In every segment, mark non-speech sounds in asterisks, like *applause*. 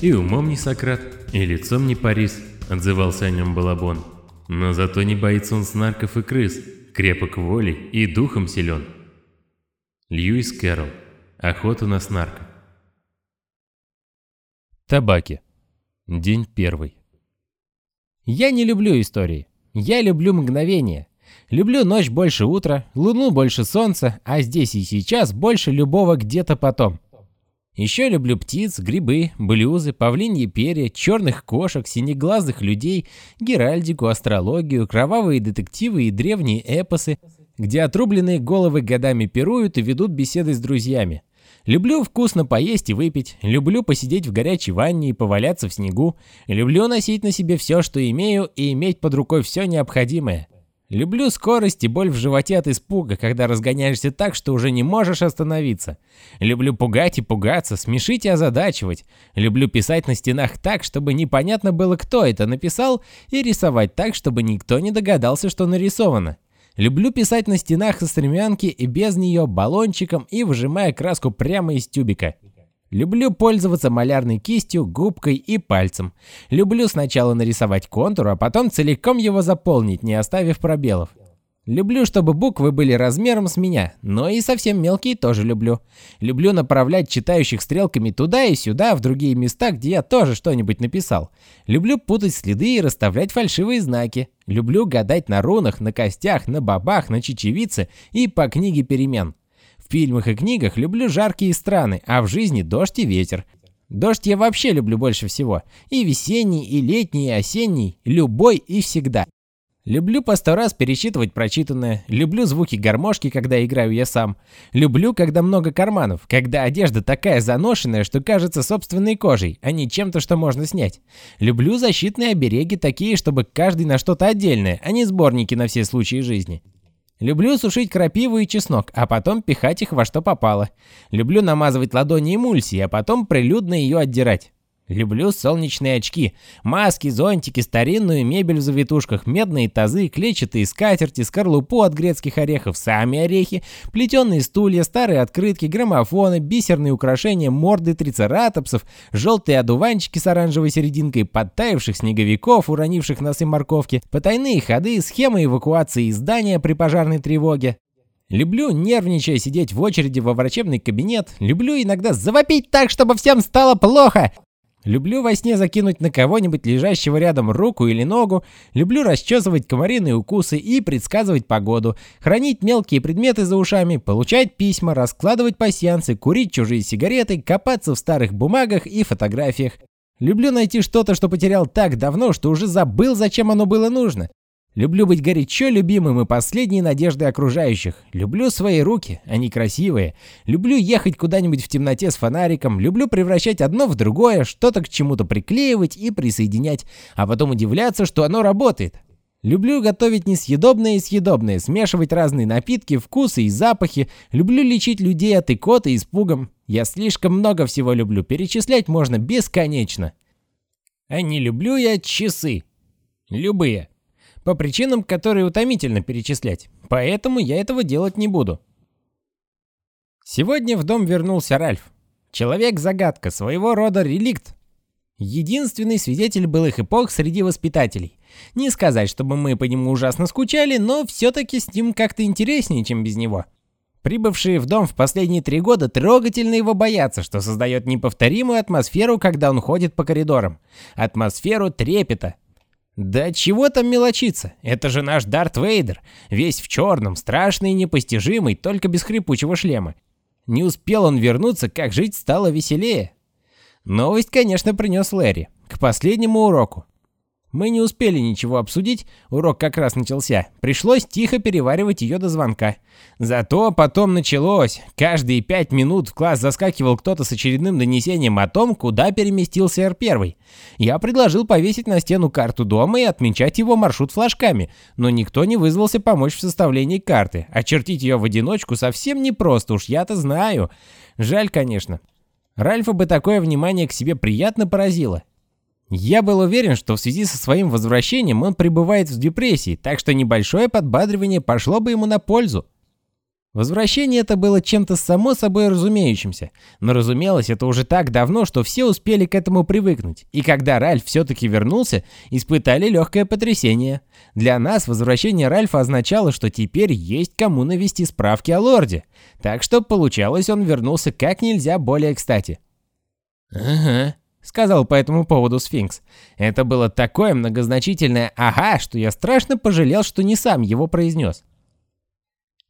И умом не Сократ, и лицом не Парис, отзывался о нем Балабон. Но зато не боится он снарков и крыс, крепок волей и духом силен. Льюис Кэрролл. Охота на снарка. Табаки. День первый. Я не люблю истории. Я люблю мгновения. Люблю ночь больше утра, луну больше солнца, а здесь и сейчас больше любого где-то потом. Еще люблю птиц, грибы, блюзы, павлиньи перья, черных кошек, синеглазых людей, геральдику, астрологию, кровавые детективы и древние эпосы, где отрубленные головы годами пируют и ведут беседы с друзьями. Люблю вкусно поесть и выпить, люблю посидеть в горячей ванне и поваляться в снегу, люблю носить на себе все, что имею, и иметь под рукой все необходимое. Люблю скорость и боль в животе от испуга, когда разгоняешься так, что уже не можешь остановиться. Люблю пугать и пугаться, смешить и озадачивать. Люблю писать на стенах так, чтобы непонятно было, кто это написал, и рисовать так, чтобы никто не догадался, что нарисовано. Люблю писать на стенах со стремянки и без нее баллончиком и выжимая краску прямо из тюбика. Люблю пользоваться малярной кистью, губкой и пальцем. Люблю сначала нарисовать контур, а потом целиком его заполнить, не оставив пробелов. Люблю, чтобы буквы были размером с меня, но и совсем мелкие тоже люблю. Люблю направлять читающих стрелками туда и сюда, в другие места, где я тоже что-нибудь написал. Люблю путать следы и расставлять фальшивые знаки. Люблю гадать на рунах, на костях, на бабах, на чечевице и по книге перемен. В фильмах и книгах люблю жаркие страны, а в жизни дождь и ветер. Дождь я вообще люблю больше всего. И весенний, и летний, и осенний, любой и всегда. Люблю по сто раз пересчитывать прочитанное, люблю звуки гармошки, когда играю я сам. Люблю, когда много карманов, когда одежда такая заношенная, что кажется собственной кожей, а не чем-то, что можно снять. Люблю защитные обереги такие, чтобы каждый на что-то отдельное, а не сборники на все случаи жизни. Люблю сушить крапиву и чеснок, а потом пихать их во что попало. Люблю намазывать ладони эмульсией, а потом прилюдно ее отдирать. Люблю солнечные очки, маски, зонтики, старинную мебель в завитушках, медные тазы, клетчатые скатерти, скорлупу от грецких орехов, сами орехи, плетеные стулья, старые открытки, граммофоны, бисерные украшения, морды трицератопсов, желтые одуванчики с оранжевой серединкой, подтаявших снеговиков, уронивших носы морковки, потайные ходы, схемы эвакуации из здания при пожарной тревоге. Люблю, нервничая, сидеть в очереди во врачебный кабинет. Люблю иногда завопить так, чтобы всем стало плохо. Люблю во сне закинуть на кого-нибудь лежащего рядом руку или ногу, люблю расчесывать комариные укусы и предсказывать погоду, хранить мелкие предметы за ушами, получать письма, раскладывать пасьянцы, курить чужие сигареты, копаться в старых бумагах и фотографиях. Люблю найти что-то, что потерял так давно, что уже забыл, зачем оно было нужно. Люблю быть горячо любимым и последней надеждой окружающих. Люблю свои руки, они красивые. Люблю ехать куда-нибудь в темноте с фонариком. Люблю превращать одно в другое, что-то к чему-то приклеивать и присоединять, а потом удивляться, что оно работает. Люблю готовить несъедобное и съедобное, смешивать разные напитки, вкусы и запахи. Люблю лечить людей от икоты и испугом. Я слишком много всего люблю, перечислять можно бесконечно. А не люблю я часы. Любые по причинам, которые утомительно перечислять, поэтому я этого делать не буду. Сегодня в дом вернулся Ральф. Человек-загадка, своего рода реликт. Единственный свидетель былых эпох среди воспитателей. Не сказать, чтобы мы по нему ужасно скучали, но все-таки с ним как-то интереснее, чем без него. Прибывшие в дом в последние три года трогательно его боятся, что создает неповторимую атмосферу, когда он ходит по коридорам. Атмосферу трепета, да чего там мелочиться? Это же наш Дарт Вейдер, весь в черном, страшный и непостижимый, только без хрипучего шлема. Не успел он вернуться, как жить стало веселее. Новость, конечно, принес Лэри. К последнему уроку. Мы не успели ничего обсудить, урок как раз начался. Пришлось тихо переваривать ее до звонка. Зато потом началось. Каждые пять минут в класс заскакивал кто-то с очередным донесением о том, куда переместился Р-1. Я предложил повесить на стену карту дома и отмечать его маршрут флажками, но никто не вызвался помочь в составлении карты. Очертить ее в одиночку совсем непросто, уж я-то знаю. Жаль, конечно. Ральфа бы такое внимание к себе приятно поразило. Я был уверен, что в связи со своим возвращением он пребывает в депрессии, так что небольшое подбадривание пошло бы ему на пользу. Возвращение это было чем-то само собой разумеющимся, но разумелось это уже так давно, что все успели к этому привыкнуть, и когда Ральф все-таки вернулся, испытали легкое потрясение. Для нас возвращение Ральфа означало, что теперь есть кому навести справки о лорде, так что получалось он вернулся как нельзя более кстати. «Ага», — сказал по этому поводу Сфинкс. Это было такое многозначительное «ага», что я страшно пожалел, что не сам его произнес.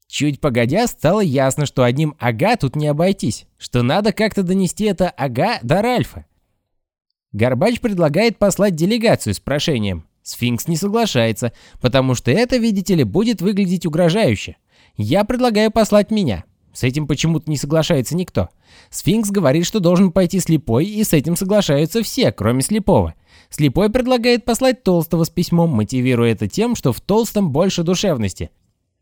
Чуть погодя, стало ясно, что одним «ага» тут не обойтись, что надо как-то донести это «ага» до Ральфа. Горбач предлагает послать делегацию с прошением. Сфинкс не соглашается, потому что это, видите ли, будет выглядеть угрожающе. Я предлагаю послать меня. С этим почему-то не соглашается никто. Сфинкс говорит, что должен пойти слепой, и с этим соглашаются все, кроме слепого. Слепой предлагает послать толстого с письмом, мотивируя это тем, что в толстом больше душевности.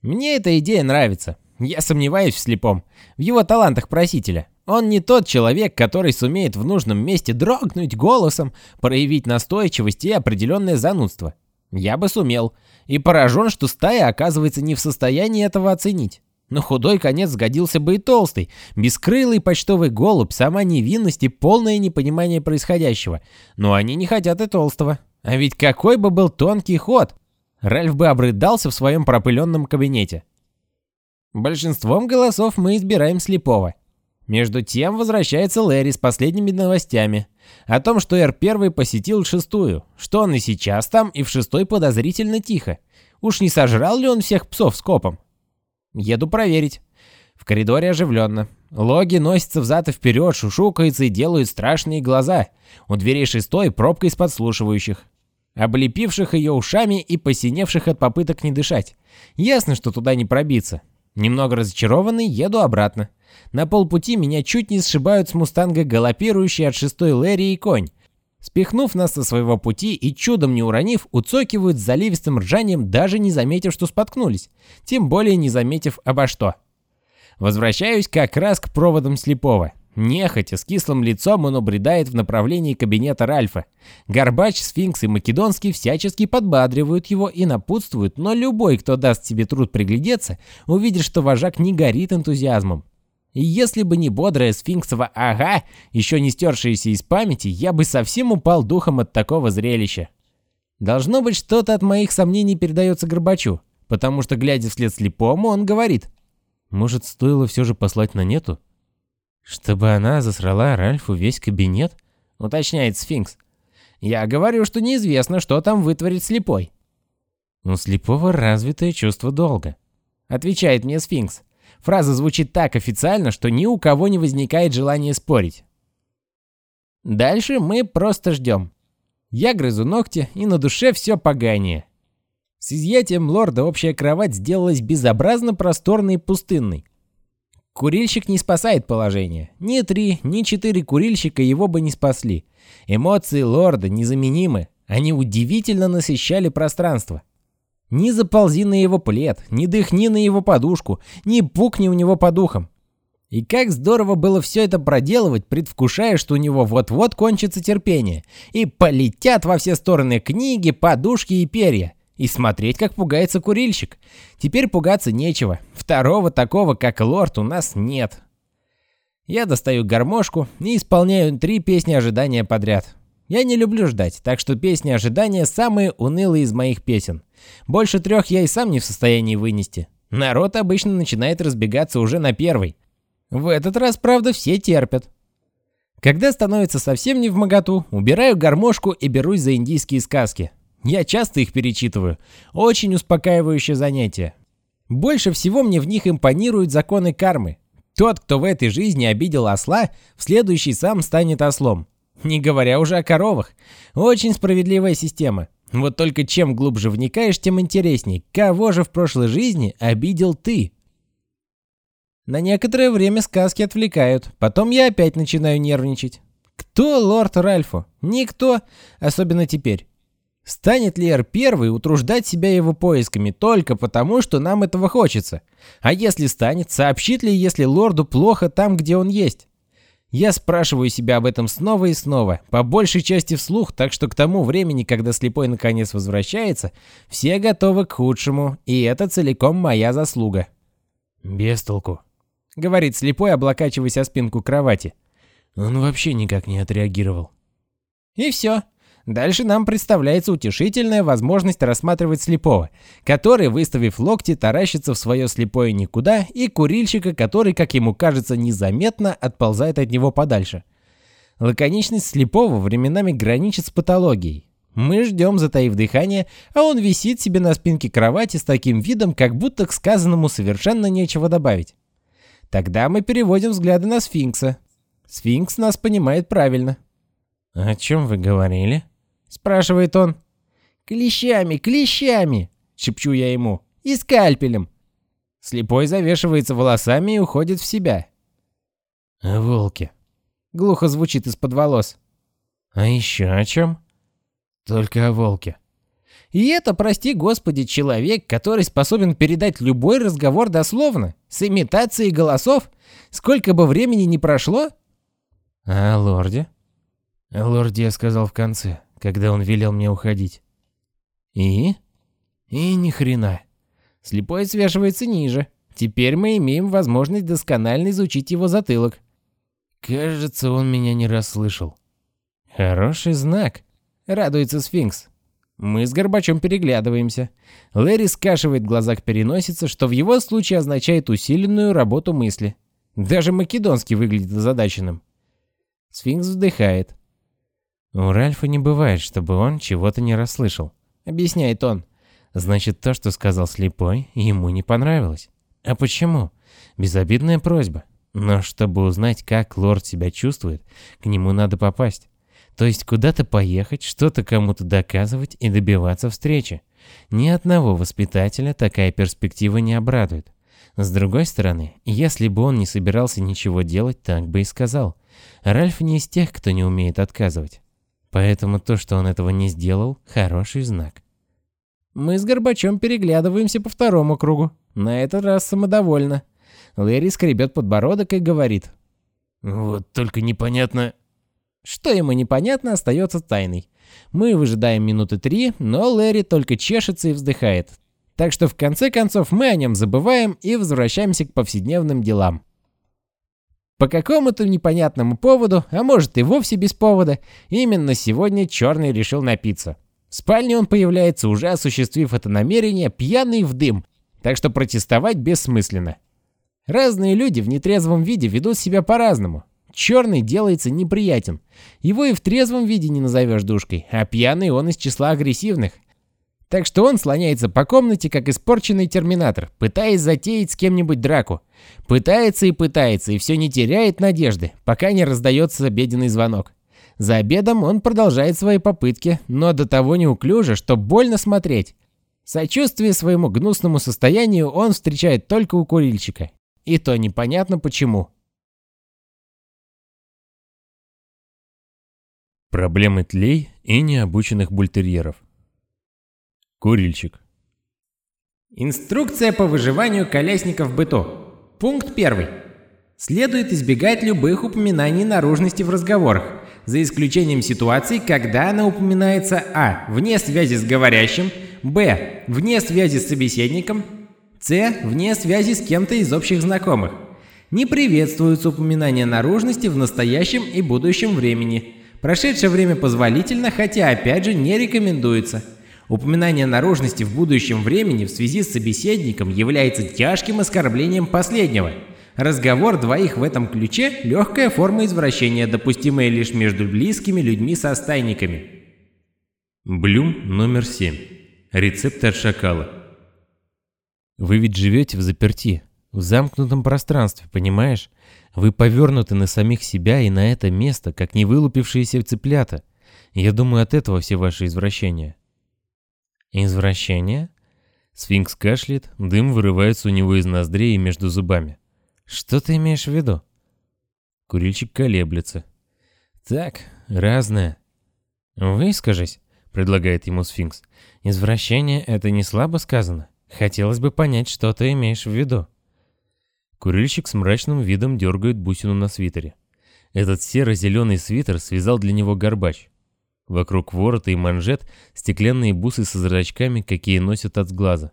Мне эта идея нравится. Я сомневаюсь в слепом, в его талантах просителя. Он не тот человек, который сумеет в нужном месте дрогнуть голосом, проявить настойчивость и определенное занудство. Я бы сумел. И поражен, что стая оказывается не в состоянии этого оценить. Но худой конец сгодился бы и толстый, бескрылый почтовый голубь, сама невинность и полное непонимание происходящего. Но они не хотят и толстого. А ведь какой бы был тонкий ход! Ральф бы обрыдался в своем пропыленном кабинете. Большинством голосов мы избираем слепого. Между тем возвращается Лэри с последними новостями. О том, что Р-1 посетил шестую, что он и сейчас там, и в шестой подозрительно тихо. Уж не сожрал ли он всех псов с копом? Еду проверить. В коридоре оживленно. Логи носятся взад и вперед, шушукаются и делают страшные глаза. У дверей шестой пробка из подслушивающих облепивших ее ушами и посиневших от попыток не дышать. Ясно, что туда не пробиться. Немного разочарованный, еду обратно. На полпути меня чуть не сшибают с мустанга галопирующий от шестой Лэри и конь. Спихнув нас со своего пути и чудом не уронив, уцокивают с заливистым ржанием, даже не заметив, что споткнулись. Тем более не заметив обо что. Возвращаюсь как раз к проводам слепого. Нехотя, с кислым лицом он убредает в направлении кабинета Ральфа. Горбач, Сфинкс и Македонский всячески подбадривают его и напутствуют, но любой, кто даст себе труд приглядеться, увидит, что вожак не горит энтузиазмом. И если бы не бодрая сфинксова «ага», еще не стершаяся из памяти, я бы совсем упал духом от такого зрелища. Должно быть, что-то от моих сомнений передается Горбачу, потому что, глядя вслед слепому, он говорит. «Может, стоило все же послать на нету?» «Чтобы она засрала Ральфу весь кабинет?» — уточняет Сфинкс. «Я говорю, что неизвестно, что там вытворит слепой». «У слепого развитое чувство долга», — отвечает мне Сфинкс. Фраза звучит так официально, что ни у кого не возникает желания спорить. Дальше мы просто ждем. Я грызу ногти, и на душе все поганее. С изъятием лорда общая кровать сделалась безобразно просторной и пустынной. Курильщик не спасает положение. Ни три, ни четыре курильщика его бы не спасли. Эмоции лорда незаменимы. Они удивительно насыщали пространство. Ни заползи на его плед, ни дыхни на его подушку, ни пукни у него по духам. И как здорово было все это проделывать, предвкушая, что у него вот-вот кончится терпение, и полетят во все стороны книги, подушки и перья. И смотреть, как пугается курильщик. Теперь пугаться нечего. Второго такого, как лорд, у нас нет. Я достаю гармошку и исполняю три песни ожидания подряд. Я не люблю ждать, так что песни ожидания самые унылые из моих песен. Больше трех я и сам не в состоянии вынести. Народ обычно начинает разбегаться уже на первый. В этот раз, правда, все терпят. Когда становится совсем не в моготу, убираю гармошку и берусь за индийские сказки. Я часто их перечитываю. Очень успокаивающее занятие. Больше всего мне в них импонируют законы кармы. Тот, кто в этой жизни обидел осла, в следующий сам станет ослом. Не говоря уже о коровах. Очень справедливая система. Вот только чем глубже вникаешь, тем интересней. Кого же в прошлой жизни обидел ты? На некоторое время сказки отвлекают. Потом я опять начинаю нервничать. Кто лорд Ральфу? Никто. Особенно теперь. Станет ли Р-1 утруждать себя его поисками только потому, что нам этого хочется? А если станет, сообщит ли, если лорду плохо там, где он есть? Я спрашиваю себя об этом снова и снова, по большей части вслух, так что к тому времени, когда слепой наконец возвращается, все готовы к худшему, и это целиком моя заслуга. «Без толку», — говорит слепой, облокачиваясь о спинку кровати. Он вообще никак не отреагировал. И все. Дальше нам представляется утешительная возможность рассматривать слепого, который, выставив локти, таращится в свое слепое никуда, и курильщика, который, как ему кажется, незаметно отползает от него подальше. Лаконичность слепого временами граничит с патологией. Мы ждем, затаив дыхание, а он висит себе на спинке кровати с таким видом, как будто к сказанному совершенно нечего добавить. Тогда мы переводим взгляды на сфинкса. Сфинкс нас понимает правильно. «О чем вы говорили?» — спрашивает он. «Клещами, клещами!» — шепчу я ему. «И скальпелем!» Слепой завешивается волосами и уходит в себя. «О волке!» — глухо звучит из-под волос. «А еще о чем?» «Только о волке». И это, прости господи, человек, который способен передать любой разговор дословно, с имитацией голосов, сколько бы времени ни прошло? А лорде? Лорде я сказал в конце когда он велел мне уходить. И? И ни хрена. Слепой свешивается ниже. Теперь мы имеем возможность досконально изучить его затылок. Кажется, он меня не расслышал. Хороший знак. Радуется сфинкс. Мы с Горбачом переглядываемся. Лэри скашивает глаза к переносице, что в его случае означает усиленную работу мысли. Даже Македонский выглядит озадаченным. Сфинкс вздыхает. «У Ральфа не бывает, чтобы он чего-то не расслышал», — объясняет он. «Значит, то, что сказал слепой, ему не понравилось. А почему? Безобидная просьба. Но чтобы узнать, как лорд себя чувствует, к нему надо попасть. То есть куда-то поехать, что-то кому-то доказывать и добиваться встречи. Ни одного воспитателя такая перспектива не обрадует. С другой стороны, если бы он не собирался ничего делать, так бы и сказал. Ральф не из тех, кто не умеет отказывать. Поэтому то, что он этого не сделал, хороший знак. Мы с Горбачом переглядываемся по второму кругу. На этот раз самодовольно. Лэри скребет подбородок и говорит. «Вот только непонятно...» Что ему непонятно, остается тайной. Мы выжидаем минуты три, но Лэри только чешется и вздыхает. Так что в конце концов мы о нем забываем и возвращаемся к повседневным делам. По какому-то непонятному поводу, а может и вовсе без повода, именно сегодня Черный решил напиться. В спальне он появляется, уже осуществив это намерение, пьяный в дым, так что протестовать бессмысленно. Разные люди в нетрезвом виде ведут себя по-разному. Черный делается неприятен. Его и в трезвом виде не назовешь душкой, а пьяный он из числа агрессивных. Так что он слоняется по комнате, как испорченный терминатор, пытаясь затеять с кем-нибудь драку. Пытается и пытается, и все не теряет надежды, пока не раздается обеденный звонок. За обедом он продолжает свои попытки, но до того неуклюже, что больно смотреть. Сочувствие своему гнусному состоянию он встречает только у курильщика. И то непонятно почему. Проблемы тлей и необученных бультерьеров. Курильщик. Инструкция по выживанию колесников в быту. Пункт 1. Следует избегать любых упоминаний наружности в разговорах, за исключением ситуаций, когда она упоминается а. вне связи с говорящим, б. вне связи с собеседником, с. вне связи с кем-то из общих знакомых. Не приветствуются упоминания наружности в настоящем и будущем времени. Прошедшее время позволительно, хотя опять же не рекомендуется – Упоминание наружности в будущем времени в связи с собеседником является тяжким оскорблением последнего. Разговор двоих в этом ключе – легкая форма извращения, допустимая лишь между близкими людьми-состайниками. Блюм номер 7. Рецепт шакала. Вы ведь живете в заперти, в замкнутом пространстве, понимаешь? Вы повернуты на самих себя и на это место, как не вылупившиеся цыплята. Я думаю, от этого все ваши извращения. «Извращение?» Сфинкс кашляет, дым вырывается у него из ноздрей и между зубами. «Что ты имеешь в виду?» Курильщик колеблется. «Так, разное». «Выскажись», — предлагает ему сфинкс. «Извращение — это не слабо сказано. Хотелось бы понять, что ты имеешь в виду». Курильщик с мрачным видом дергает бусину на свитере. Этот серо-зеленый свитер связал для него горбач. Вокруг ворота и манжет стеклянные бусы со зрачками, какие носят от сглаза.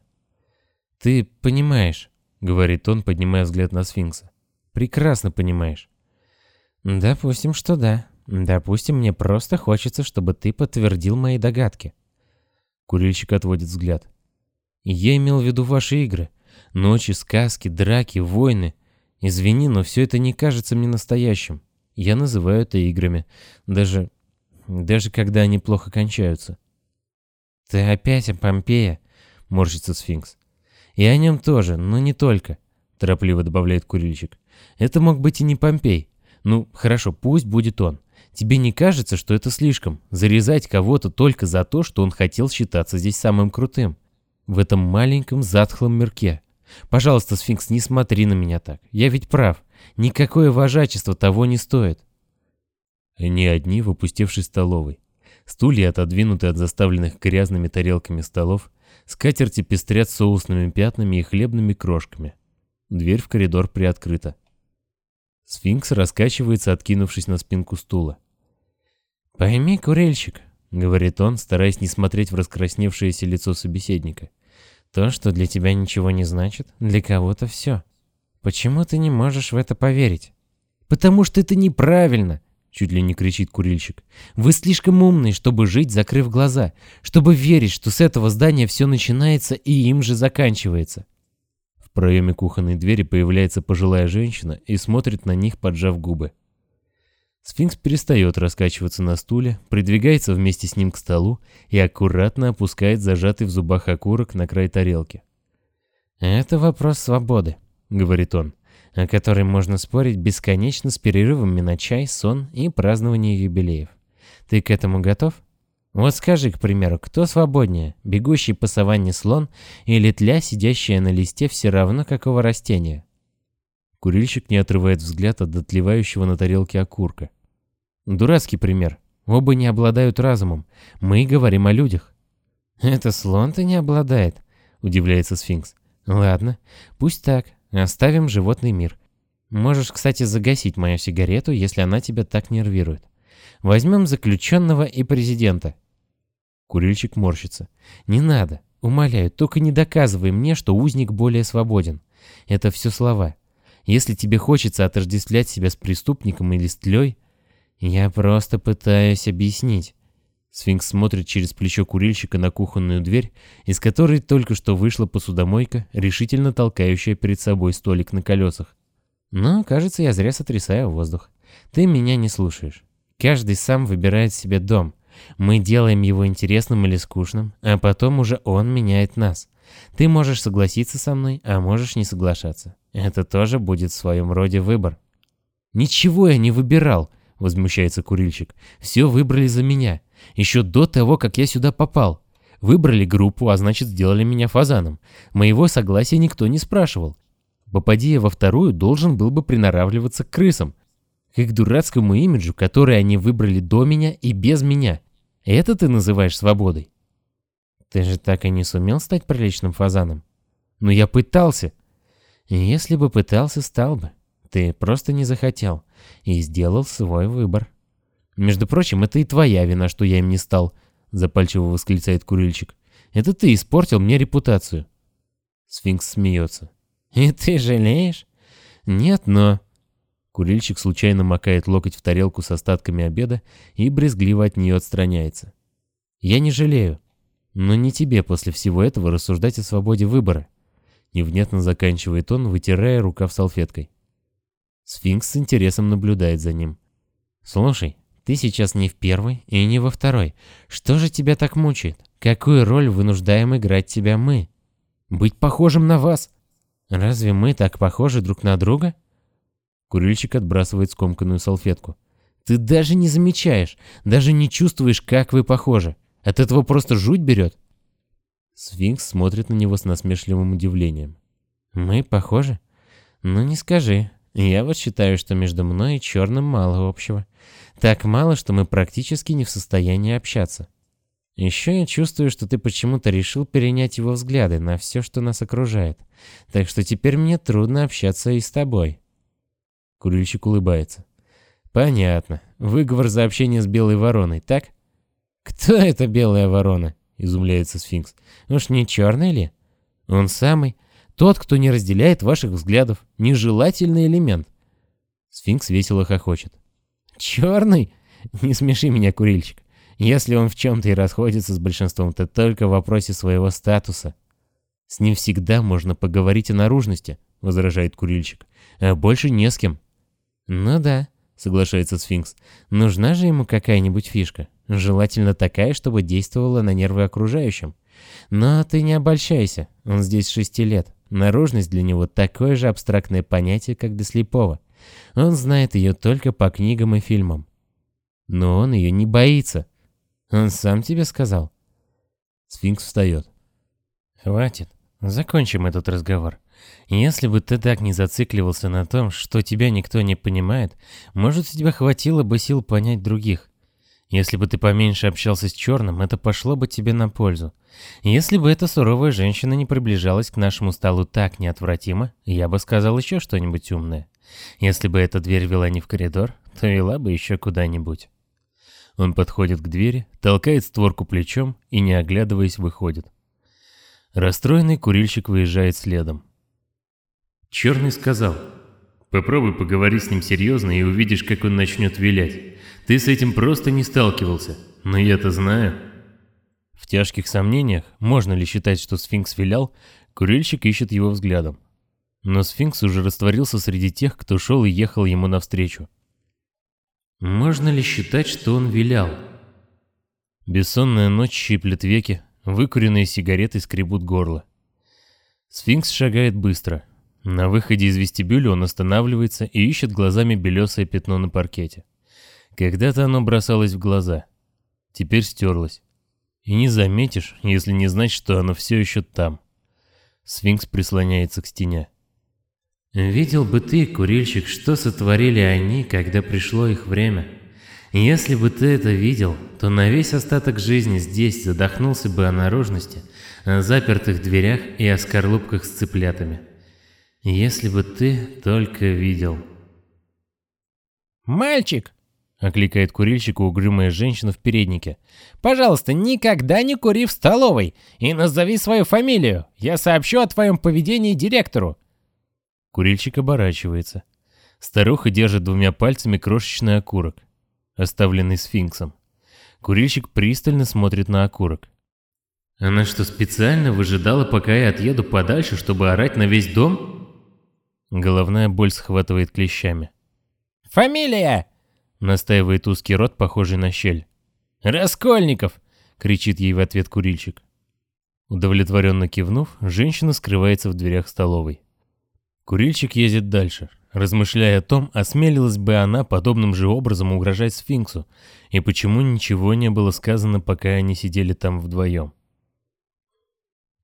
«Ты понимаешь», — говорит он, поднимая взгляд на сфинкса. Прекрасно понимаешь. Допустим, что да. Допустим, мне просто хочется, чтобы ты подтвердил мои догадки. Курильщик отводит взгляд. Я имел в виду ваши игры. Ночи, сказки, драки, войны. Извини, но все это не кажется мне настоящим. Я называю это играми. Даже... даже когда они плохо кончаются. Ты опять о Помпея? Морщится сфинкс. И о нем тоже, но не только. Торопливо добавляет курильщик. Это мог быть и не Помпей. Ну, хорошо, пусть будет он. Тебе не кажется, что это слишком? Зарезать кого-то только за то, что он хотел считаться здесь самым крутым? В этом маленьком затхлом мирке. Пожалуйста, Сфинкс, не смотри на меня так. Я ведь прав. Никакое вожачество того не стоит. Они одни в опустевшей столовой. Стулья отодвинуты от заставленных грязными тарелками столов, скатерти пестрят соусными пятнами и хлебными крошками. Дверь в коридор приоткрыта. Сфинкс раскачивается, откинувшись на спинку стула. «Пойми, курильщик», — говорит он, стараясь не смотреть в раскрасневшееся лицо собеседника. «То, что для тебя ничего не значит, для кого-то все. Почему ты не можешь в это поверить?» «Потому что это неправильно!» — чуть ли не кричит курильщик. «Вы слишком умный, чтобы жить, закрыв глаза, чтобы верить, что с этого здания все начинается и им же заканчивается проеме кухонной двери появляется пожилая женщина и смотрит на них, поджав губы. Сфинкс перестает раскачиваться на стуле, придвигается вместе с ним к столу и аккуратно опускает зажатый в зубах окурок на край тарелки. «Это вопрос свободы», — говорит он, о которой можно спорить бесконечно с перерывами на чай, сон и празднование юбилеев. Ты к этому готов? Вот скажи, к примеру, кто свободнее, бегущий по саванне слон или тля, сидящая на листе все равно какого растения? Курильщик не отрывает взгляд от дотлевающего на тарелке окурка. Дурацкий пример. Оба не обладают разумом. Мы говорим о людях. Это слон-то не обладает, удивляется сфинкс. Ладно, пусть так. Оставим животный мир. Можешь, кстати, загасить мою сигарету, если она тебя так нервирует. Возьмем заключенного и президента. Курильщик морщится. «Не надо. Умоляю, только не доказывай мне, что узник более свободен. Это все слова. Если тебе хочется отождествлять себя с преступником или с тлей, я просто пытаюсь объяснить». Сфинкс смотрит через плечо курильщика на кухонную дверь, из которой только что вышла посудомойка, решительно толкающая перед собой столик на колесах. «Ну, кажется, я зря сотрясаю воздух. Ты меня не слушаешь. Каждый сам выбирает себе дом. Мы делаем его интересным или скучным, а потом уже он меняет нас. Ты можешь согласиться со мной, а можешь не соглашаться. Это тоже будет в своем роде выбор. «Ничего я не выбирал», — возмущается курильщик. «Все выбрали за меня. Еще до того, как я сюда попал. Выбрали группу, а значит сделали меня фазаном. Моего согласия никто не спрашивал. Попади во вторую, должен был бы приноравливаться к крысам. К их дурацкому имиджу, который они выбрали до меня и без меня. Это ты называешь свободой? Ты же так и не сумел стать приличным фазаном. Но я пытался. Если бы пытался, стал бы. Ты просто не захотел и сделал свой выбор. Между прочим, это и твоя вина, что я им не стал, запальчиво восклицает курильщик. Это ты испортил мне репутацию. Сфинкс смеется. И ты жалеешь? Нет, но... Курильщик случайно макает локоть в тарелку с остатками обеда и брезгливо от нее отстраняется. «Я не жалею. Но не тебе после всего этого рассуждать о свободе выбора». Невнятно заканчивает он, вытирая рукав салфеткой. Сфинкс с интересом наблюдает за ним. «Слушай, ты сейчас не в первой и не во второй. Что же тебя так мучает? Какую роль вынуждаем играть тебя мы? Быть похожим на вас. Разве мы так похожи друг на друга?» Курильщик отбрасывает скомканную салфетку. «Ты даже не замечаешь, даже не чувствуешь, как вы похожи. От этого просто жуть берет». Сфинкс смотрит на него с насмешливым удивлением. «Мы похожи? Ну не скажи. Я вот считаю, что между мной и черным мало общего. Так мало, что мы практически не в состоянии общаться. Еще я чувствую, что ты почему-то решил перенять его взгляды на все, что нас окружает. Так что теперь мне трудно общаться и с тобой». Курильщик улыбается. «Понятно. Выговор за общение с белой вороной, так?» «Кто это белая ворона?» — изумляется сфинкс. «Уж не черный ли?» «Он самый. Тот, кто не разделяет ваших взглядов, нежелательный элемент. Сфинкс весело хохочет. Черный? Не смеши меня, курильщик. Если он в чем-то и расходится с большинством, то только в вопросе своего статуса. С ним всегда можно поговорить о наружности, возражает курильщик. А больше не с кем. Ну да, соглашается сфинкс. Нужна же ему какая-нибудь фишка. Желательно такая, чтобы действовала на нервы окружающим. Но ты не обольщайся, он здесь шести лет. Наружность для него такое же абстрактное понятие, как для слепого. Он знает ее только по книгам и фильмам. Но он ее не боится. Он сам тебе сказал. Сфинкс встает. Хватит. Закончим этот разговор. Если бы ты так не зацикливался на том, что тебя никто не понимает, может, у тебя хватило бы сил понять других. Если бы ты поменьше общался с черным, это пошло бы тебе на пользу. Если бы эта суровая женщина не приближалась к нашему столу так неотвратимо, я бы сказал еще что-нибудь умное. Если бы эта дверь вела не в коридор, то вела бы еще куда-нибудь. Он подходит к двери, толкает створку плечом и, не оглядываясь, выходит. Расстроенный курильщик выезжает следом. Черный сказал, «Попробуй поговори с ним серьезно и увидишь, как он начнет вилять. Ты с этим просто не сталкивался, но я-то знаю». В тяжких сомнениях, можно ли считать, что сфинкс вилял, курильщик ищет его взглядом. Но сфинкс уже растворился среди тех, кто шел и ехал ему навстречу. Можно ли считать, что он вилял? Бессонная ночь щиплет веки, выкуренные сигареты скребут горло. Сфинкс шагает быстро. На выходе из вестибюля он останавливается и ищет глазами белесое пятно на паркете. Когда-то оно бросалось в глаза. Теперь стерлось. И не заметишь, если не знать, что оно все еще там. Сфинкс прислоняется к стене. Видел бы ты, курильщик, что сотворили они, когда пришло их время. Если бы ты это видел, то на весь остаток жизни здесь задохнулся бы о наружности, о запертых дверях и о скорлупках с цыплятами. Если бы ты только видел. «Мальчик!» — окликает курильщику угрюмая женщина в переднике. «Пожалуйста, никогда не кури в столовой и назови свою фамилию. Я сообщу о твоем поведении директору». Курильщик оборачивается. Старуха держит двумя пальцами крошечный окурок, оставленный сфинксом. Курильщик пристально смотрит на окурок. «Она что, специально выжидала, пока я отъеду подальше, чтобы орать на весь дом?» Головная боль схватывает клещами. «Фамилия!» — настаивает узкий рот, похожий на щель. «Раскольников!» — кричит ей в ответ курильщик. Удовлетворенно кивнув, женщина скрывается в дверях столовой. Курильщик ездит дальше, размышляя о том, осмелилась бы она подобным же образом угрожать сфинксу, и почему ничего не было сказано, пока они сидели там вдвоем.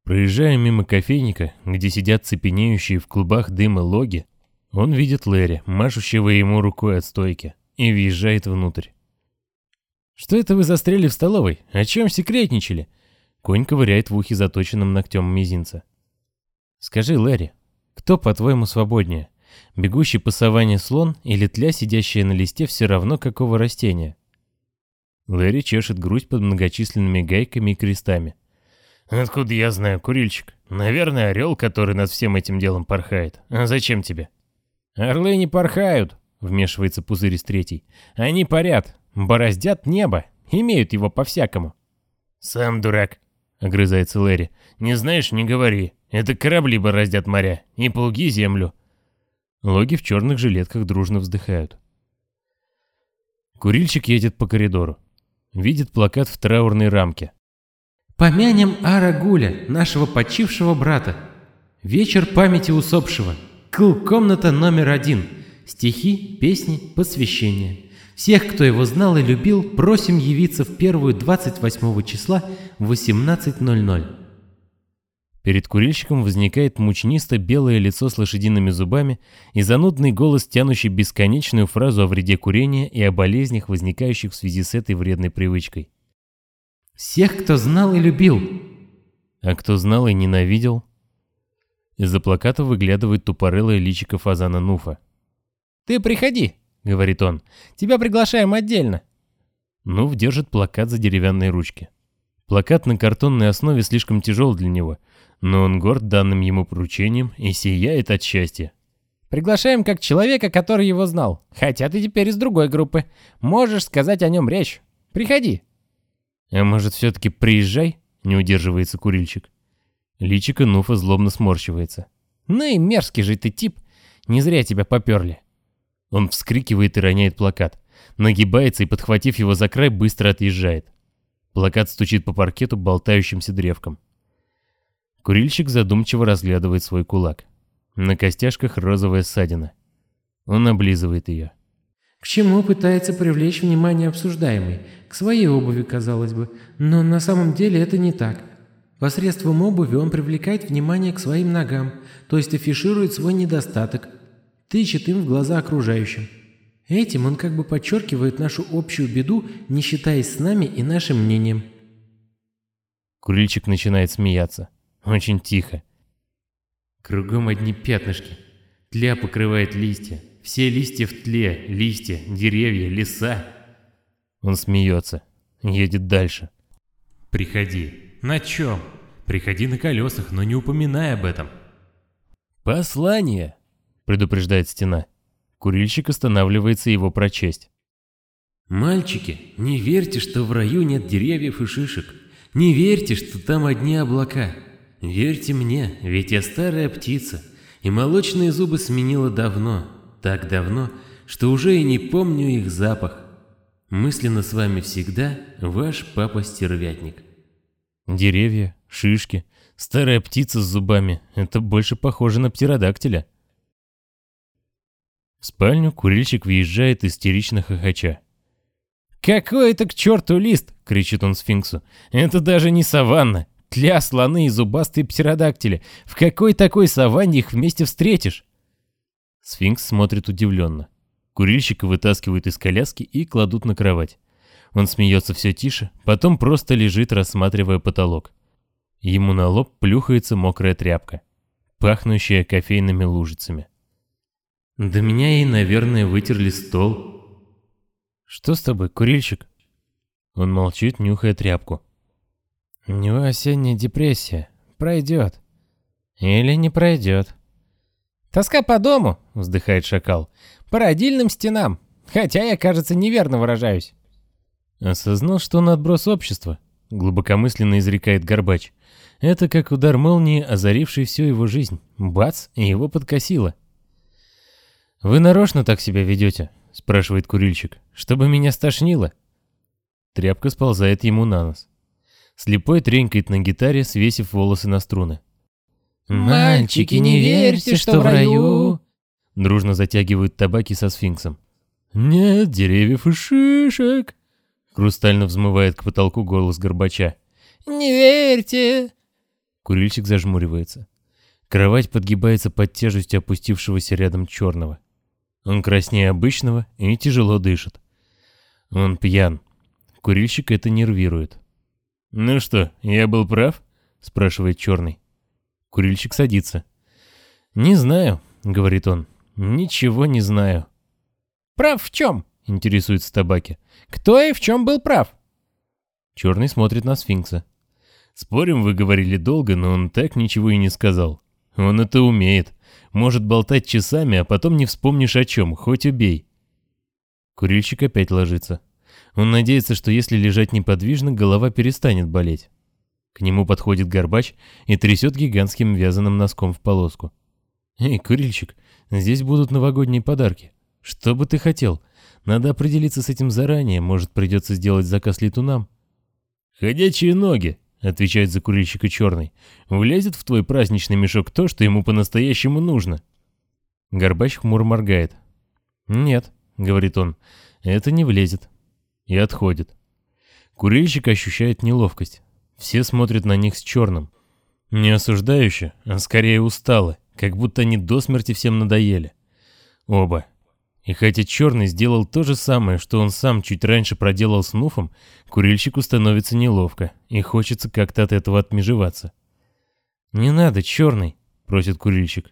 Проезжая мимо кофейника, где сидят цепенеющие в клубах дыма логи, он видит Лэри, машущего ему рукой от стойки, и въезжает внутрь. «Что это вы застряли в столовой? О чем секретничали?» Конь ковыряет в ухе заточенным ногтем мизинца. «Скажи, Лэри, кто, по-твоему, свободнее? Бегущий по саванне слон или тля, сидящая на листе все равно какого растения? Лэри чешет грудь под многочисленными гайками и крестами. «Откуда я знаю, курильщик? Наверное, орел, который над всем этим делом порхает. А зачем тебе?» «Орлы не порхают», — вмешивается пузырь из третий. «Они парят, бороздят небо, имеют его по-всякому». «Сам дурак», — огрызается Лэри. «Не знаешь, не говори. Это корабли бороздят моря и плуги землю. Логи в черных жилетках дружно вздыхают. Курильщик едет по коридору. Видит плакат в траурной рамке. «Помянем Ара Гуля, нашего почившего брата. Вечер памяти усопшего. Кл комната номер один. Стихи, песни, посвящения. Всех, кто его знал и любил, просим явиться в первую 28 числа в 18.00. Перед курильщиком возникает мучнисто белое лицо с лошадиными зубами и занудный голос, тянущий бесконечную фразу о вреде курения и о болезнях, возникающих в связи с этой вредной привычкой. «Всех, кто знал и любил!» А кто знал и ненавидел? Из-за плаката выглядывает тупорылое личико фазана Нуфа. «Ты приходи!» — говорит он. «Тебя приглашаем отдельно!» Нуф держит плакат за деревянные ручки. Плакат на картонной основе слишком тяжел для него — Но он горд данным ему поручением и сияет от счастья. Приглашаем как человека, который его знал. Хотя ты теперь из другой группы. Можешь сказать о нем речь. Приходи. А может, все-таки приезжай? Не удерживается курильщик. Личико Нуфа злобно сморщивается. Ну и мерзкий же ты тип. Не зря тебя поперли. Он вскрикивает и роняет плакат. Нагибается и, подхватив его за край, быстро отъезжает. Плакат стучит по паркету болтающимся древком. Курильщик задумчиво разглядывает свой кулак. На костяшках розовая ссадина. Он облизывает ее. К чему пытается привлечь внимание обсуждаемый? К своей обуви, казалось бы. Но на самом деле это не так. Посредством обуви он привлекает внимание к своим ногам, то есть афиширует свой недостаток, тычет им в глаза окружающим. Этим он как бы подчеркивает нашу общую беду, не считаясь с нами и нашим мнением. Курильщик начинает смеяться. Очень тихо. Кругом одни пятнышки. Тля покрывает листья. Все листья в тле, листья, деревья, леса. Он смеется. Едет дальше. Приходи. На чем? Приходи на колесах, но не упоминай об этом. Послание, предупреждает стена. Курильщик останавливается его прочесть. Мальчики, не верьте, что в раю нет деревьев и шишек. Не верьте, что там одни облака. Верьте мне, ведь я старая птица, и молочные зубы сменила давно, так давно, что уже и не помню их запах. Мысленно с вами всегда ваш папа-стервятник. Деревья, шишки, старая птица с зубами — это больше похоже на птеродактиля. В спальню курильщик въезжает истерично хохоча. «Какой это к черту лист!» — кричит он сфинксу. «Это даже не саванна! Тля, слоны и зубастые птеродактили. В какой такой саванне их вместе встретишь?» Сфинкс смотрит удивленно. Курильщика вытаскивают из коляски и кладут на кровать. Он смеется все тише, потом просто лежит, рассматривая потолок. Ему на лоб плюхается мокрая тряпка, пахнущая кофейными лужицами. «Да меня и, наверное, вытерли стол». «Что с тобой, курильщик?» Он молчит, нюхая тряпку. У него осенняя депрессия. Пройдет. Или не пройдет. Тоска по дому, вздыхает шакал. По родильным стенам. Хотя я, кажется, неверно выражаюсь. Осознал, что он отброс общества. Глубокомысленно изрекает Горбач. Это как удар молнии, озаривший всю его жизнь. Бац, и его подкосило. «Вы нарочно так себя ведете?» — спрашивает курильщик. «Чтобы меня стошнило?» Тряпка сползает ему на нос. Слепой тренькает на гитаре, свесив волосы на струны. «Мальчики, не верьте, что в раю...» Дружно затягивают табаки со сфинксом. «Нет деревьев и шишек!» Хрустально взмывает к потолку голос Горбача. «Не верьте!» Курильщик зажмуривается. Кровать подгибается под тяжестью опустившегося рядом черного. Он краснее обычного и тяжело дышит. Он пьян. Курильщик это нервирует. «Ну что, я был прав?» — спрашивает черный. Курильщик садится. «Не знаю», — говорит он. «Ничего не знаю». «Прав в чем?» — интересуется табаки. «Кто и в чем был прав?» Черный смотрит на сфинкса. «Спорим, вы говорили долго, но он так ничего и не сказал. Он это умеет. Может болтать часами, а потом не вспомнишь о чем, хоть убей». Курильщик опять ложится. Он надеется, что если лежать неподвижно, голова перестанет болеть. К нему подходит горбач и трясет гигантским вязаным носком в полоску. «Эй, курильщик, здесь будут новогодние подарки. Что бы ты хотел? Надо определиться с этим заранее, может придется сделать заказ летунам». «Ходячие ноги», — отвечает за курильщика черный. «Влезет в твой праздничный мешок то, что ему по-настоящему нужно». Горбач хмуро моргает. «Нет», — говорит он, — «это не влезет и отходит. Курильщик ощущает неловкость. Все смотрят на них с черным. Не осуждающе, а скорее устало, как будто они до смерти всем надоели. Оба. И хотя черный сделал то же самое, что он сам чуть раньше проделал с Нуфом, курильщику становится неловко, и хочется как-то от этого отмежеваться. «Не надо, черный», — просит курильщик.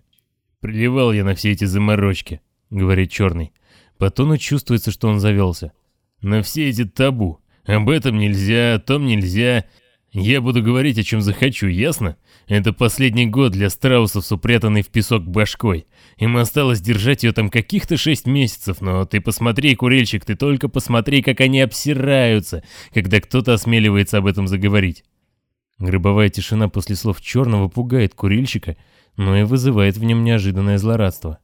«Плевал я на все эти заморочки», — говорит черный. По тону чувствуется, что он завелся на все эти табу. Об этом нельзя, о том нельзя. Я буду говорить, о чем захочу, ясно? Это последний год для страусов с упрятанной в песок башкой. Им осталось держать ее там каких-то шесть месяцев, но ты посмотри, курильщик, ты только посмотри, как они обсираются, когда кто-то осмеливается об этом заговорить. Гробовая тишина после слов черного пугает курильщика, но и вызывает в нем неожиданное злорадство.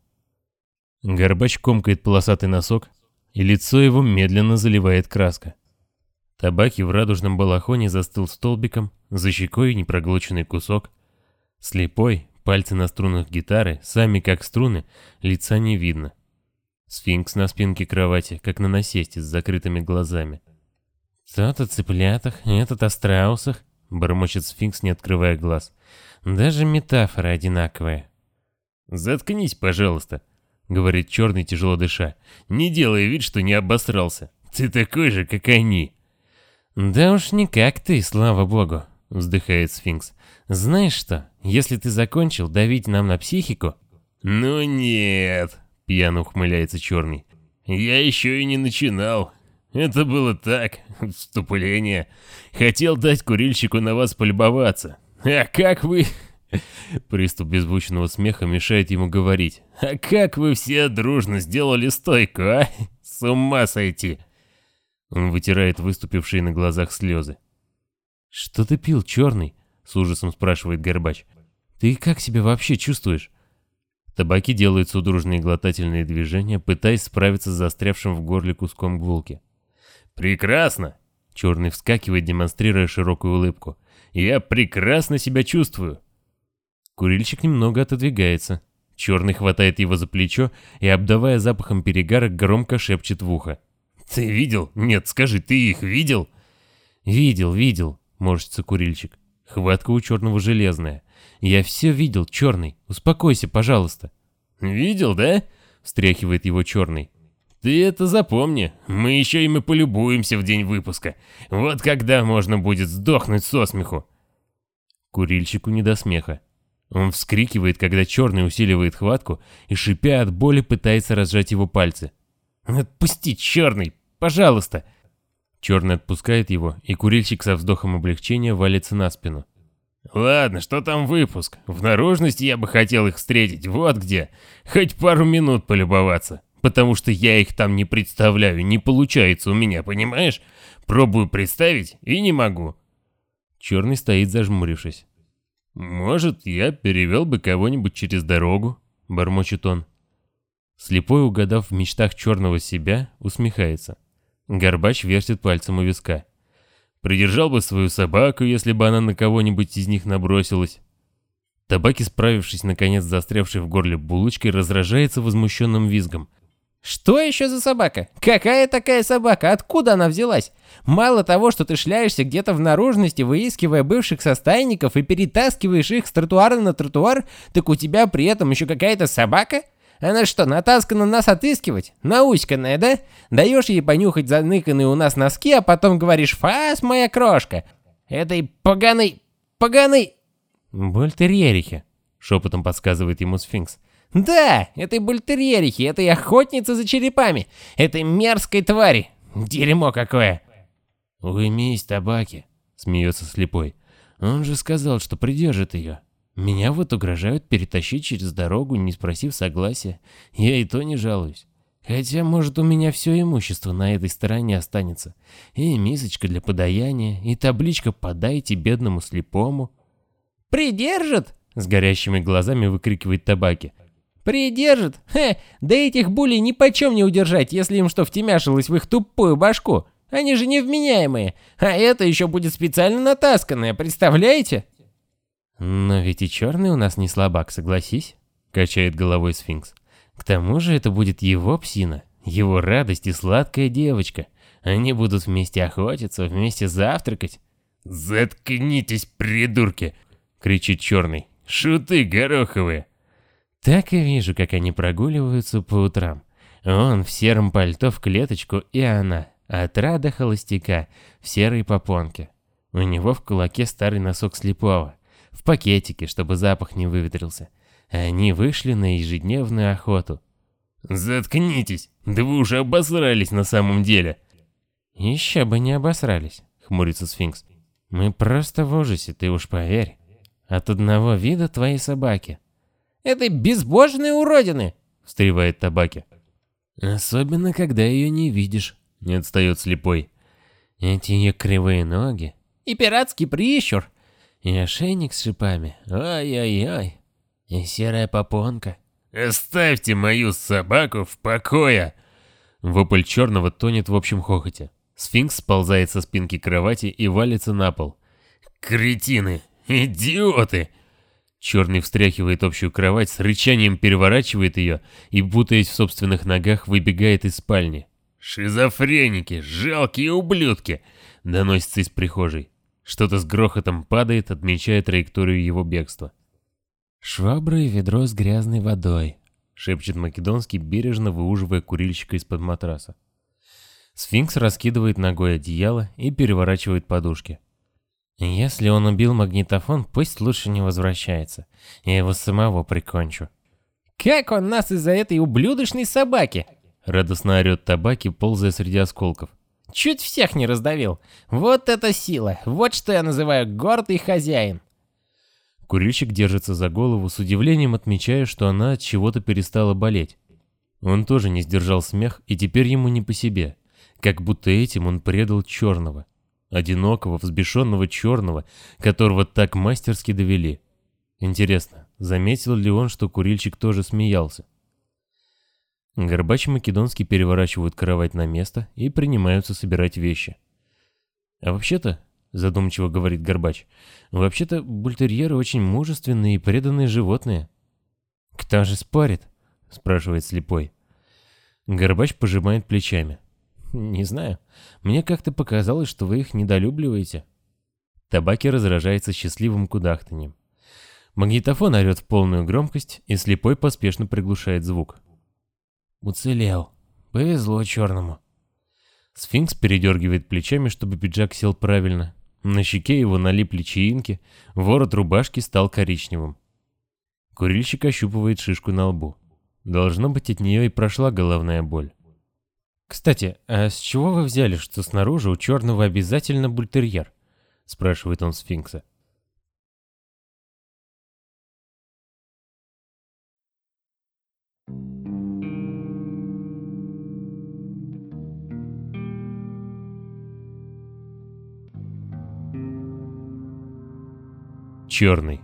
Горбач комкает полосатый носок, и лицо его медленно заливает краска. Табаки в радужном балахоне застыл столбиком, за щекой непроглоченный кусок. Слепой, пальцы на струнах гитары, сами как струны, лица не видно. Сфинкс на спинке кровати, как на насесте с закрытыми глазами. «Тот о цыплятах, этот о страусах», — бормочет сфинкс, не открывая глаз. «Даже метафора одинаковая». «Заткнись, пожалуйста», — говорит черный, тяжело дыша. «Не делай вид, что не обосрался. Ты такой же, как они». «Да уж не как ты, слава богу», — вздыхает сфинкс. «Знаешь что, если ты закончил давить нам на психику...» «Ну нет», — пьяно ухмыляется черный. «Я еще и не начинал. Это было так, *laughs* вступление. Хотел дать курильщику на вас полюбоваться. А как вы...» *laughs* Приступ беззвучного смеха мешает ему говорить. «А как вы все дружно сделали стойку, а? С ума сойти!» Он вытирает выступившие на глазах слезы. «Что ты пил, черный?» — с ужасом спрашивает Горбач. «Ты как себя вообще чувствуешь?» Табаки делают судорожные глотательные движения, пытаясь справиться с застрявшим в горле куском гвулки. «Прекрасно!» — черный вскакивает, демонстрируя широкую улыбку. «Я прекрасно себя чувствую!» Курильщик немного отодвигается. Черный хватает его за плечо и, обдавая запахом перегара, громко шепчет в ухо. «Ты видел? Нет, скажи, ты их видел?» «Видел, видел», — морщится курильщик. Хватка у черного железная. «Я все видел, черный. Успокойся, пожалуйста». «Видел, да?» — встряхивает его черный. «Ты это запомни. Мы еще им и полюбуемся в день выпуска. Вот когда можно будет сдохнуть со смеху». Курильщику не до смеха. Он вскрикивает, когда черный усиливает хватку и, шипя от боли, пытается разжать его пальцы. «Отпусти, черный! Пожалуйста!» Черный отпускает его, и курильщик со вздохом облегчения валится на спину. «Ладно, что там выпуск? В наружности я бы хотел их встретить, вот где. Хоть пару минут полюбоваться. Потому что я их там не представляю, не получается у меня, понимаешь? Пробую представить и не могу». Черный стоит зажмурившись. «Может, я перевел бы кого-нибудь через дорогу?» — бормочет он. Слепой, угадав в мечтах черного себя, усмехается. Горбач вертит пальцем у виска. «Придержал бы свою собаку, если бы она на кого-нибудь из них набросилась». Табаки, справившись наконец застрявшей в горле булочкой, разражается возмущенным визгом. «Что еще за собака? Какая такая собака? Откуда она взялась? Мало того, что ты шляешься где-то в наружности, выискивая бывших состайников и перетаскиваешь их с тротуара на тротуар, так у тебя при этом еще какая-то собака?» Она что, натаскана нас отыскивать? Науськанная, да? Даешь ей понюхать заныканные у нас носки, а потом говоришь «Фас, моя крошка!» Этой поганой... поганой... «Больтерьерихе», — шепотом подсказывает ему сфинкс. «Да, этой бультерьерихи, этой охотницы за черепами, этой мерзкой твари. Дерьмо какое!» «Уймись, табаки», — смеется слепой. «Он же сказал, что придержит ее». Меня вот угрожают перетащить через дорогу, не спросив согласия. Я и то не жалуюсь. Хотя, может, у меня все имущество на этой стороне останется. И мисочка для подаяния, и табличка «Подайте бедному слепому». «Придержит!» — с горящими глазами выкрикивает табаки. «Придержит! Хе, да этих булей ни почем не удержать, если им что втемяшилось в их тупую башку. Они же невменяемые, а это еще будет специально натасканное, представляете?» «Но ведь и черный у нас не слабак, согласись?» — качает головой сфинкс. «К тому же это будет его псина, его радость и сладкая девочка. Они будут вместе охотиться, вместе завтракать». «Заткнитесь, придурки!» — кричит черный. «Шуты гороховые!» Так и вижу, как они прогуливаются по утрам. Он в сером пальто в клеточку, и она, от рада холостяка, в серой попонке. У него в кулаке старый носок слепого в пакетике, чтобы запах не выветрился. Они вышли на ежедневную охоту. «Заткнитесь! Да вы уже обосрались на самом деле!» «Еще бы не обосрались», — хмурится сфинкс. Мы просто в ужасе, ты уж поверь. От одного вида твоей собаки. Это безбожные уродины, встревает табаки. Особенно, когда ее не видишь, не отстает слепой. Эти ее кривые ноги. И пиратский прищур. И ошейник с шипами. Ой-ой-ой. И серая попонка. «Оставьте мою собаку в покое!» Вопль черного тонет в общем хохоте. Сфинкс сползает со спинки кровати и валится на пол. «Кретины! Идиоты!» Черный встряхивает общую кровать, с рычанием переворачивает ее и, путаясь в собственных ногах, выбегает из спальни. «Шизофреники! Жалкие ублюдки!» Доносится из прихожей. Что-то с грохотом падает, отмечая траекторию его бегства. «Швабра и ведро с грязной водой», — шепчет Македонский, бережно выуживая курильщика из-под матраса. Сфинкс раскидывает ногой одеяло и переворачивает подушки. «Если он убил магнитофон, пусть лучше не возвращается. Я его самого прикончу». «Как он нас из-за этой ублюдочной собаки?» Радостно орет табаки, ползая среди осколков. «Чуть всех не раздавил. Вот это сила! Вот что я называю гордый хозяин!» Курильщик держится за голову, с удивлением отмечая, что она от чего-то перестала болеть. Он тоже не сдержал смех, и теперь ему не по себе. Как будто этим он предал черного. Одинокого, взбешенного черного, которого так мастерски довели. Интересно, заметил ли он, что курильщик тоже смеялся? Горбач и Македонский переворачивают кровать на место и принимаются собирать вещи. А вообще-то, задумчиво говорит Горбач. Вообще-то бультерьеры очень мужественные и преданные животные. Кто же спорит? спрашивает слепой. Горбач пожимает плечами. Не знаю. Мне как-то показалось, что вы их недолюбливаете. Табаки разражается счастливым кудахтаньем. Магнитофон орет в полную громкость, и слепой поспешно приглушает звук. Уцелел. Повезло черному. Сфинкс передергивает плечами, чтобы пиджак сел правильно, на щеке его налипли чаинки, ворот рубашки стал коричневым. Курильщик ощупывает шишку на лбу. Должно быть, от нее и прошла головная боль. «Кстати, а с чего вы взяли, что снаружи у черного обязательно бультерьер?» — спрашивает он сфинкса. Черный.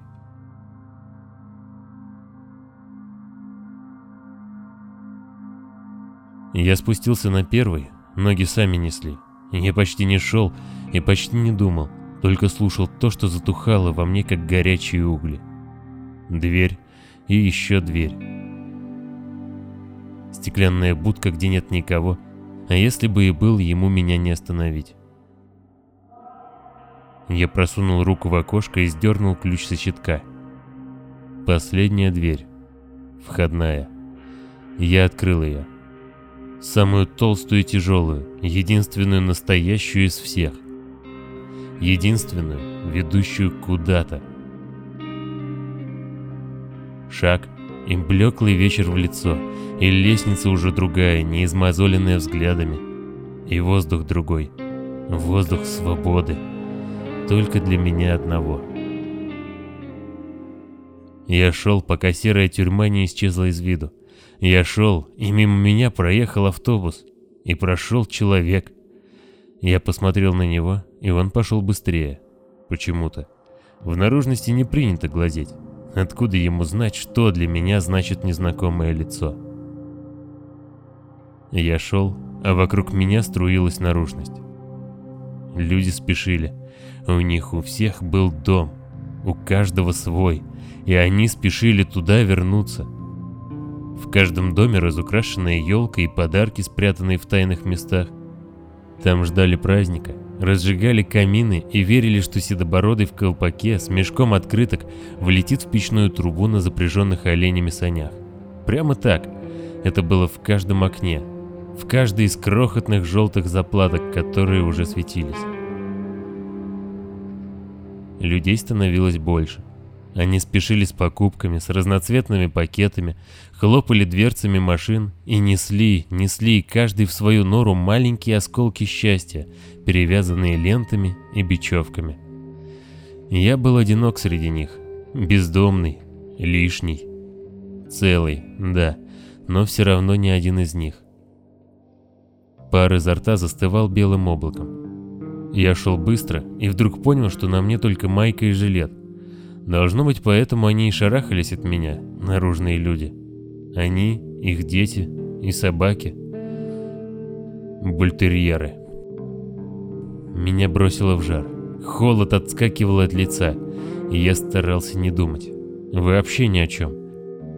Я спустился на первый, ноги сами несли. Я почти не шел и почти не думал, только слушал то, что затухало во мне, как горячие угли. Дверь и еще дверь. Стеклянная будка, где нет никого, а если бы и был, ему меня не остановить. Я просунул руку в окошко и сдернул ключ со щитка. Последняя дверь. Входная. Я открыл ее. Самую толстую и тяжелую, единственную настоящую из всех. Единственную, ведущую куда-то. Шаг, и блеклый вечер в лицо, и лестница уже другая, не измозоленная взглядами. И воздух другой. Воздух свободы только для меня одного. Я шел, пока серая тюрьма не исчезла из виду. Я шел, и мимо меня проехал автобус. И прошел человек. Я посмотрел на него, и он пошел быстрее. Почему-то. В наружности не принято глазеть. Откуда ему знать, что для меня значит незнакомое лицо? Я шел, а вокруг меня струилась наружность. Люди спешили. У них у всех был дом, у каждого свой, и они спешили туда вернуться. В каждом доме разукрашенная елка и подарки, спрятанные в тайных местах. Там ждали праздника, разжигали камины и верили, что седобородый в колпаке с мешком открыток влетит в печную трубу на запряженных оленями санях. Прямо так. Это было в каждом окне, в каждой из крохотных желтых заплаток, которые уже светились. Людей становилось больше. Они спешили с покупками, с разноцветными пакетами, хлопали дверцами машин и несли, несли каждый в свою нору маленькие осколки счастья, перевязанные лентами и бечевками. Я был одинок среди них, бездомный, лишний, целый, да, но все равно не один из них. Пар изо рта застывал белым облаком. Я шел быстро и вдруг понял, что на мне только майка и жилет. Должно быть, поэтому они и шарахались от меня, наружные люди. Они, их дети и собаки. Бультерьеры. Меня бросило в жар. Холод отскакивал от лица, и я старался не думать. Вообще ни о чем.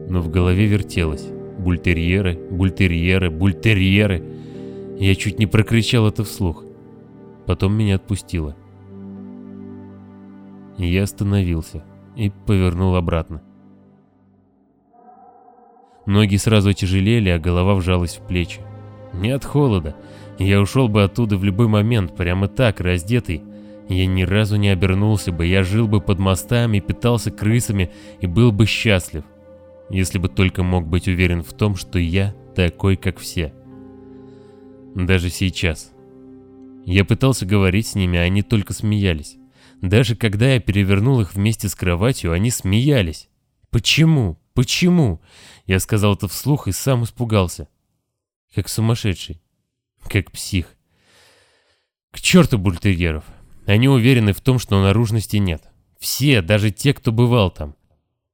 Но в голове вертелось. Бультерьеры, бультерьеры, бультерьеры. Я чуть не прокричал это вслух. Потом меня отпустило. Я остановился и повернул обратно. Ноги сразу отяжелели, а голова вжалась в плечи. Не от холода. Я ушел бы оттуда в любой момент, прямо так, раздетый. Я ни разу не обернулся бы, я жил бы под мостами, питался крысами и был бы счастлив. Если бы только мог быть уверен в том, что я такой, как все. Даже сейчас. Я пытался говорить с ними, а они только смеялись. Даже когда я перевернул их вместе с кроватью, они смеялись. Почему? Почему? Я сказал это вслух и сам испугался. Как сумасшедший. Как псих. К черту бультерьеров. Они уверены в том, что наружности нет. Все, даже те, кто бывал там.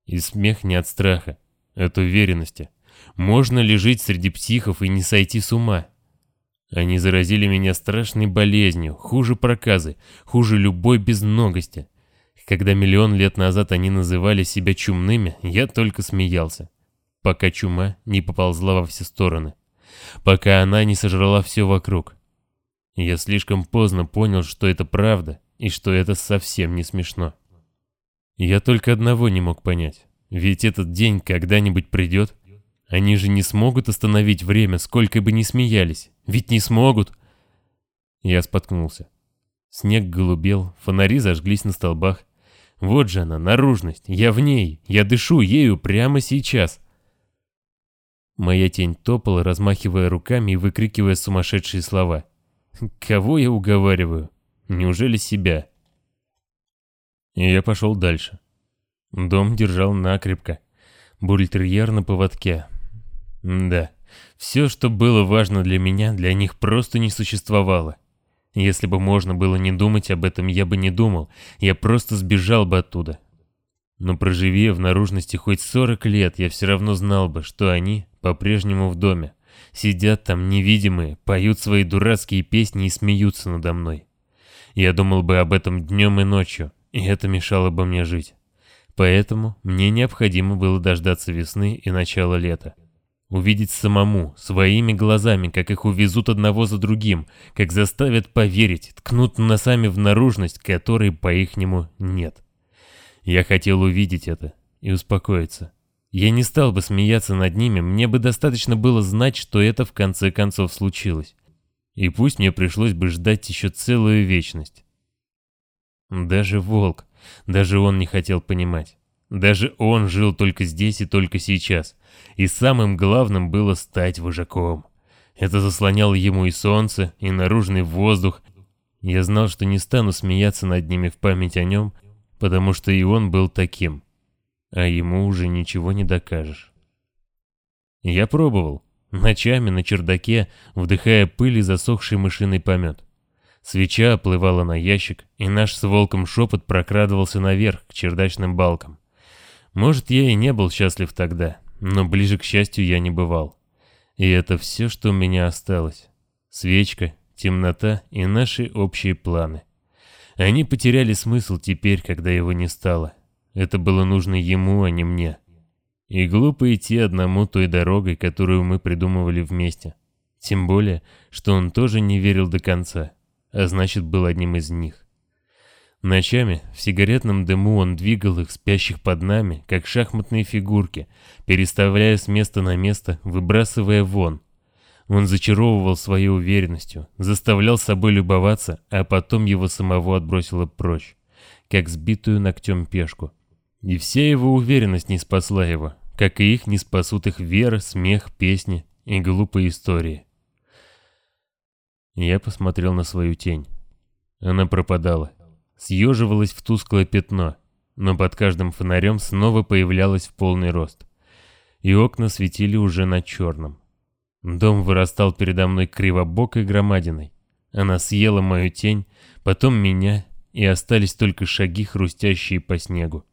И смех не от страха, от уверенности. Можно ли жить среди психов и не сойти с ума? Они заразили меня страшной болезнью, хуже проказы, хуже любой безногости. Когда миллион лет назад они называли себя чумными, я только смеялся. Пока чума не поползла во все стороны. Пока она не сожрала все вокруг. Я слишком поздно понял, что это правда и что это совсем не смешно. Я только одного не мог понять. Ведь этот день когда-нибудь придет, они же не смогут остановить время, сколько бы ни смеялись. Ведь не смогут. Я споткнулся. Снег голубел, фонари зажглись на столбах. Вот же она, наружность. Я в ней. Я дышу ею прямо сейчас. Моя тень топала, размахивая руками и выкрикивая сумасшедшие слова. Кого я уговариваю? Неужели себя? И я пошел дальше. Дом держал накрепко. Бультерьер на поводке. Да, все, что было важно для меня, для них просто не существовало. Если бы можно было не думать об этом, я бы не думал, я просто сбежал бы оттуда. Но проживе в наружности хоть 40 лет, я все равно знал бы, что они по-прежнему в доме. Сидят там невидимые, поют свои дурацкие песни и смеются надо мной. Я думал бы об этом днем и ночью, и это мешало бы мне жить. Поэтому мне необходимо было дождаться весны и начала лета. Увидеть самому, своими глазами, как их увезут одного за другим, как заставят поверить, ткнут носами в наружность, которой по-ихнему нет. Я хотел увидеть это и успокоиться. Я не стал бы смеяться над ними, мне бы достаточно было знать, что это в конце концов случилось. И пусть мне пришлось бы ждать еще целую вечность. Даже волк, даже он не хотел понимать. Даже он жил только здесь и только сейчас. И самым главным было стать вожаком. Это заслоняло ему и солнце, и наружный воздух. Я знал, что не стану смеяться над ними в память о нем, потому что и он был таким. А ему уже ничего не докажешь. Я пробовал. Ночами на чердаке, вдыхая пыль и засохший мышиный помет. Свеча оплывала на ящик, и наш с волком шепот прокрадывался наверх, к чердачным балкам. Может, я и не был счастлив тогда, но ближе к счастью я не бывал. И это все, что у меня осталось. Свечка, темнота и наши общие планы. Они потеряли смысл теперь, когда его не стало. Это было нужно ему, а не мне. И глупо идти одному той дорогой, которую мы придумывали вместе. Тем более, что он тоже не верил до конца, а значит был одним из них. Ночами в сигаретном дыму он двигал их, спящих под нами, как шахматные фигурки, переставляя с места на место, выбрасывая вон. Он зачаровывал своей уверенностью, заставлял собой любоваться, а потом его самого отбросило прочь, как сбитую ногтем пешку. И вся его уверенность не спасла его, как и их не спасут их вера, смех, песни и глупые истории. Я посмотрел на свою тень. Она пропадала съеживалась в тусклое пятно, но под каждым фонарем снова появлялась в полный рост. И окна светили уже на черном. Дом вырастал передо мной кривобокой громадиной. Она съела мою тень, потом меня, и остались только шаги, хрустящие по снегу.